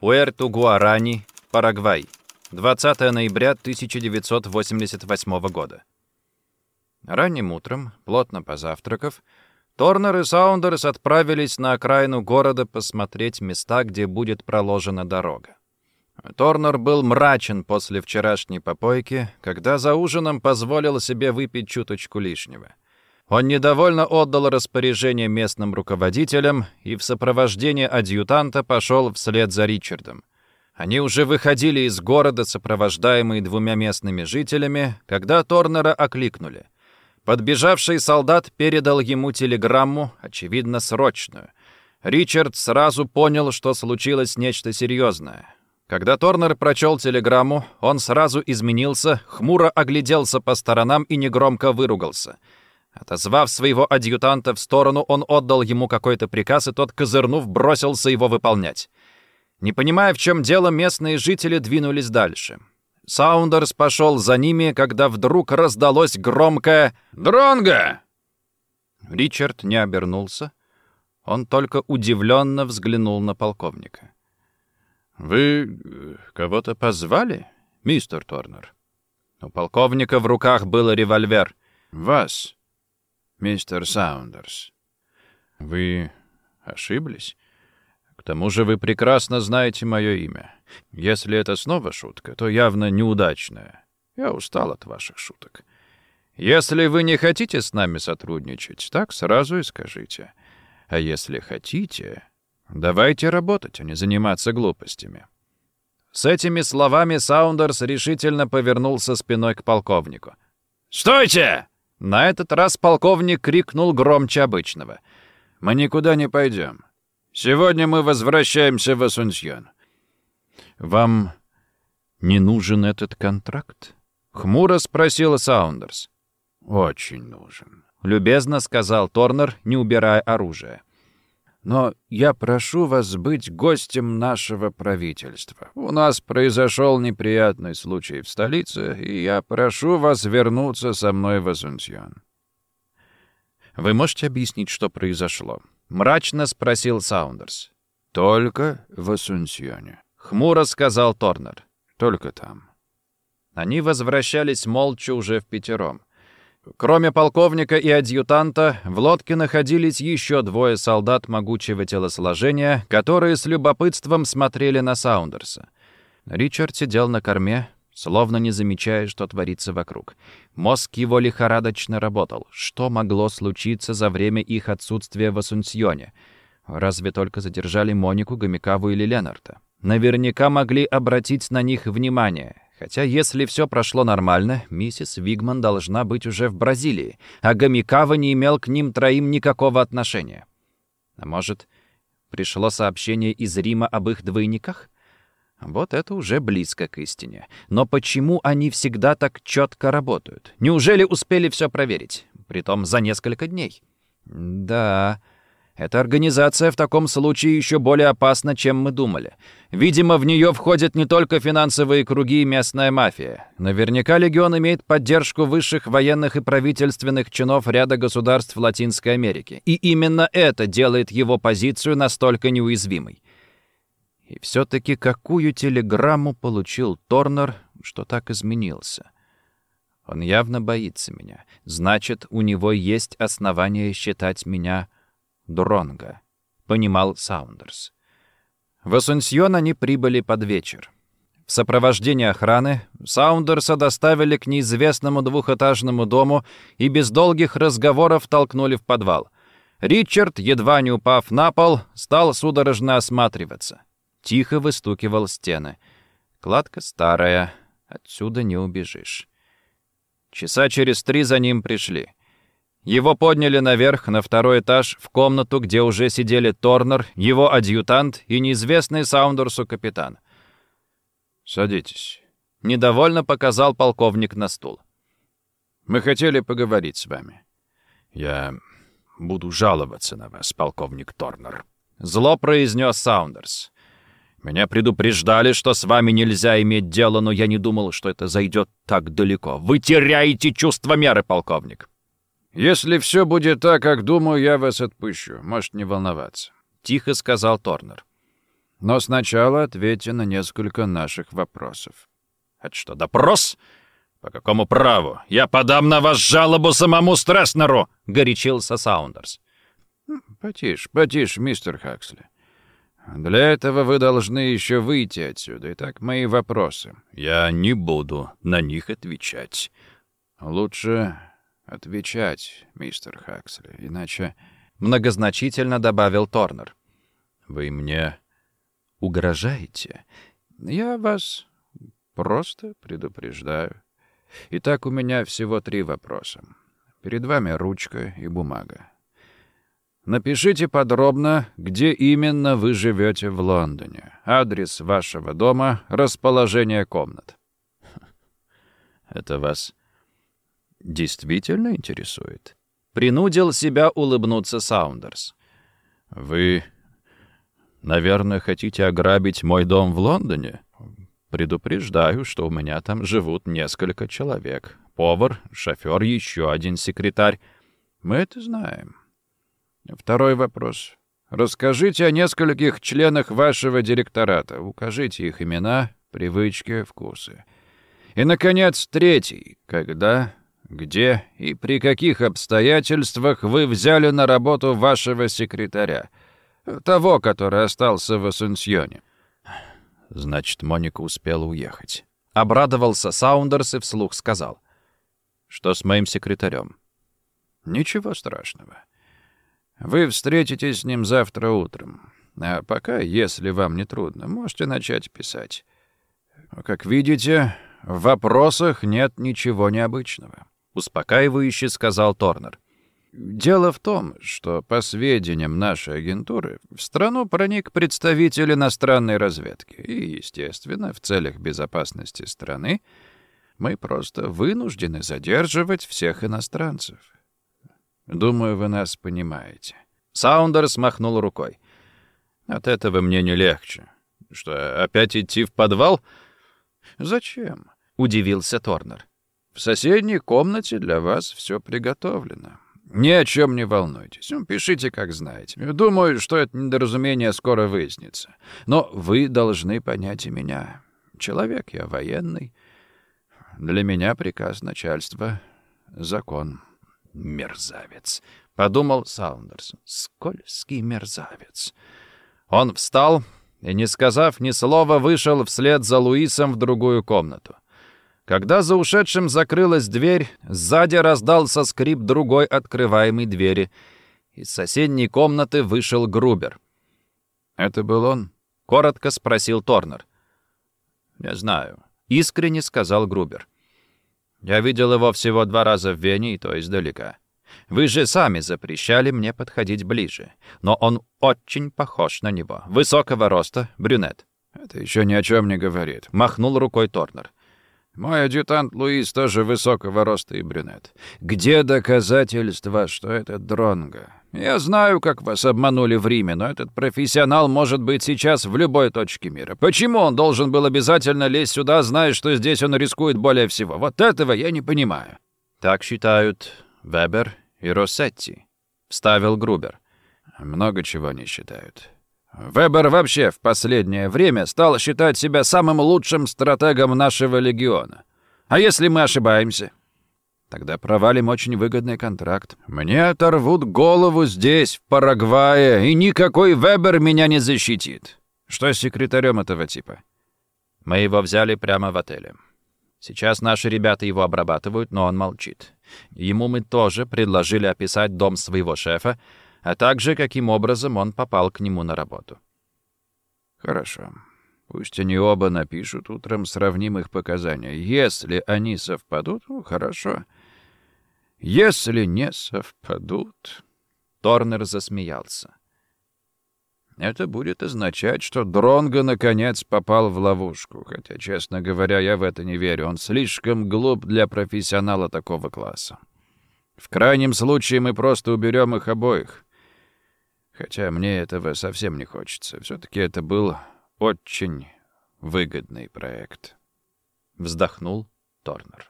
Пуэрто-Гуарани, Парагвай. 20 ноября 1988 года. Ранним утром, плотно позавтракав, Торнер и Саундерс отправились на окраину города посмотреть места, где будет проложена дорога. Торнер был мрачен после вчерашней попойки, когда за ужином позволил себе выпить чуточку лишнего. Он недовольно отдал распоряжение местным руководителям и в сопровождении адъютанта пошел вслед за Ричардом. Они уже выходили из города, сопровождаемые двумя местными жителями, когда Торнера окликнули. Подбежавший солдат передал ему телеграмму, очевидно, срочную. Ричард сразу понял, что случилось нечто серьезное. Когда Торнер прочел телеграмму, он сразу изменился, хмуро огляделся по сторонам и негромко выругался. Отозвав своего адъютанта в сторону, он отдал ему какой-то приказ, и тот, козырнув, бросился его выполнять. Не понимая, в чем дело, местные жители двинулись дальше. Саундерс пошел за ними, когда вдруг раздалось громкое «Дронго!». Ричард не обернулся. Он только удивленно взглянул на полковника. «Вы э, кого-то позвали, мистер Торнер?» У полковника в руках был револьвер. «Вас, мистер Саундерс. Вы ошиблись?» К тому же вы прекрасно знаете мое имя. Если это снова шутка, то явно неудачная. Я устал от ваших шуток. Если вы не хотите с нами сотрудничать, так сразу и скажите. А если хотите, давайте работать, а не заниматься глупостями». С этими словами Саундерс решительно повернулся спиной к полковнику. «Стойте!» На этот раз полковник крикнул громче обычного. «Мы никуда не пойдем. Сегодня мы возвращаемся в Асунсьон. Вам не нужен этот контракт? Хмуро спросил Саундерс. Очень нужен. Любезно сказал Торнер, не убирая оружие. Но я прошу вас быть гостем нашего правительства. У нас произошел неприятный случай в столице, и я прошу вас вернуться со мной в Асунсьон. Вы можете объяснить, что произошло? Мрачно спросил Саундерс. «Только в Асунсьоне», — хмуро сказал Торнер. «Только там». Они возвращались молча уже в пятером. Кроме полковника и адъютанта, в лодке находились еще двое солдат могучего телосложения, которые с любопытством смотрели на Саундерса. Ричард сидел на корме, словно не замечая, что творится вокруг. Мозг его лихорадочно работал. Что могло случиться за время их отсутствия в Асунсьоне? Разве только задержали Монику, Гомикаву или Ленарта? Наверняка могли обратить на них внимание. Хотя если все прошло нормально, миссис Вигман должна быть уже в Бразилии, а Гомикава не имел к ним троим никакого отношения. А может, пришло сообщение из Рима об их двойниках? Вот это уже близко к истине. Но почему они всегда так четко работают? Неужели успели все проверить? Притом за несколько дней. Да, эта организация в таком случае еще более опасна, чем мы думали. Видимо, в нее входят не только финансовые круги и местная мафия. Наверняка Легион имеет поддержку высших военных и правительственных чинов ряда государств Латинской Америки. И именно это делает его позицию настолько неуязвимой. И все-таки какую телеграмму получил Торнер, что так изменился? Он явно боится меня. Значит, у него есть основания считать меня Дронго, понимал Саундерс. В Ассунсьон они прибыли под вечер. В сопровождении охраны Саундерса доставили к неизвестному двухэтажному дому и без долгих разговоров толкнули в подвал. Ричард, едва не упав на пол, стал судорожно осматриваться. Тихо выстукивал стены. Кладка старая, отсюда не убежишь. Часа через три за ним пришли. Его подняли наверх, на второй этаж, в комнату, где уже сидели Торнер, его адъютант и неизвестный Саундерсу капитан. «Садитесь», — недовольно показал полковник на стул. «Мы хотели поговорить с вами. Я буду жаловаться на вас, полковник Торнер», — зло произнес Саундерс. Меня предупреждали, что с вами нельзя иметь дело, но я не думал, что это зайдет так далеко. Вы теряете чувство меры, полковник. Если все будет так, как думаю, я вас отпущу. Можете не волноваться. Тихо сказал Торнер. Но сначала ответьте на несколько наших вопросов. Это что, допрос? По какому праву? Я подам на вас жалобу самому Стресснеру, горячился Саундерс. Потише, потише, мистер Хаксли. Для этого вы должны еще выйти отсюда. Итак, мои вопросы. Я не буду на них отвечать. Лучше отвечать, мистер Хаксли, иначе... Многозначительно добавил Торнер. Вы мне угрожаете? Я вас просто предупреждаю. Итак, у меня всего три вопроса. Перед вами ручка и бумага. Напишите подробно, где именно вы живете в Лондоне. Адрес вашего дома, расположение комнат. Это вас действительно интересует? Принудил себя улыбнуться Саундерс. Вы, наверное, хотите ограбить мой дом в Лондоне? Предупреждаю, что у меня там живут несколько человек. Повар, шофер, еще один секретарь. Мы это знаем. Второй вопрос. Расскажите о нескольких членах вашего директората. Укажите их имена, привычки, вкусы. И, наконец, третий. Когда, где и при каких обстоятельствах вы взяли на работу вашего секретаря? Того, который остался в Ассунсьоне. Значит, Моника успела уехать. Обрадовался Саундерс и вслух сказал. Что с моим секретарем? Ничего страшного. Вы встретитесь с ним завтра утром. А пока, если вам не трудно, можете начать писать. Как видите, в вопросах нет ничего необычного. Успокаивающе сказал Торнер. Дело в том, что, по сведениям нашей агентуры, в страну проник представитель иностранной разведки. И, естественно, в целях безопасности страны мы просто вынуждены задерживать всех иностранцев. Думаю, вы нас понимаете». Саундерс махнул рукой. «От этого мне не легче. Что, опять идти в подвал?» «Зачем?» — удивился Торнер. «В соседней комнате для вас все приготовлено. Ни о чем не волнуйтесь. Ну, пишите, как знаете. Думаю, что это недоразумение скоро выяснится. Но вы должны понять и меня. Человек я военный. Для меня приказ начальства — закон». «Мерзавец», — подумал Саундерс. «Скользкий мерзавец». Он встал и, не сказав ни слова, вышел вслед за Луисом в другую комнату. Когда за ушедшим закрылась дверь, сзади раздался скрип другой открываемой двери. Из соседней комнаты вышел Грубер. «Это был он?» — коротко спросил Торнер. «Не знаю», — искренне сказал Грубер. Я видел его всего два раза в Вене, и то издалека. Вы же сами запрещали мне подходить ближе. Но он очень похож на него. Высокого роста, брюнет. Это еще ни о чем не говорит. Махнул рукой Торнер. Мой адъютант Луис тоже высокого роста и брюнет. Где доказательства, что это Дронго? Я знаю, как вас обманули в Риме, но этот профессионал может быть сейчас в любой точке мира. Почему он должен был обязательно лезть сюда, зная, что здесь он рискует более всего? Вот этого я не понимаю. Так считают Вебер и Россетти, вставил Грубер. Много чего не считают. Вебер вообще в последнее время стал считать себя самым лучшим стратегом нашего легиона. А если мы ошибаемся? Тогда провалим очень выгодный контракт. Мне оторвут голову здесь, в Парагвае, и никакой Вебер меня не защитит. Что с секретарем этого типа? Мы его взяли прямо в отеле. Сейчас наши ребята его обрабатывают, но он молчит. Ему мы тоже предложили описать дом своего шефа, а также каким образом он попал к нему на работу. Хорошо. Пусть они оба напишут утром сравнимых показания. Если они совпадут, ну, хорошо. Если не совпадут... Торнер засмеялся. Это будет означать, что Дронго наконец попал в ловушку. Хотя, честно говоря, я в это не верю. Он слишком глуп для профессионала такого класса. В крайнем случае мы просто уберем их обоих. Хотя мне этого совсем не хочется. Все-таки это был очень выгодный проект. Вздохнул Торнер.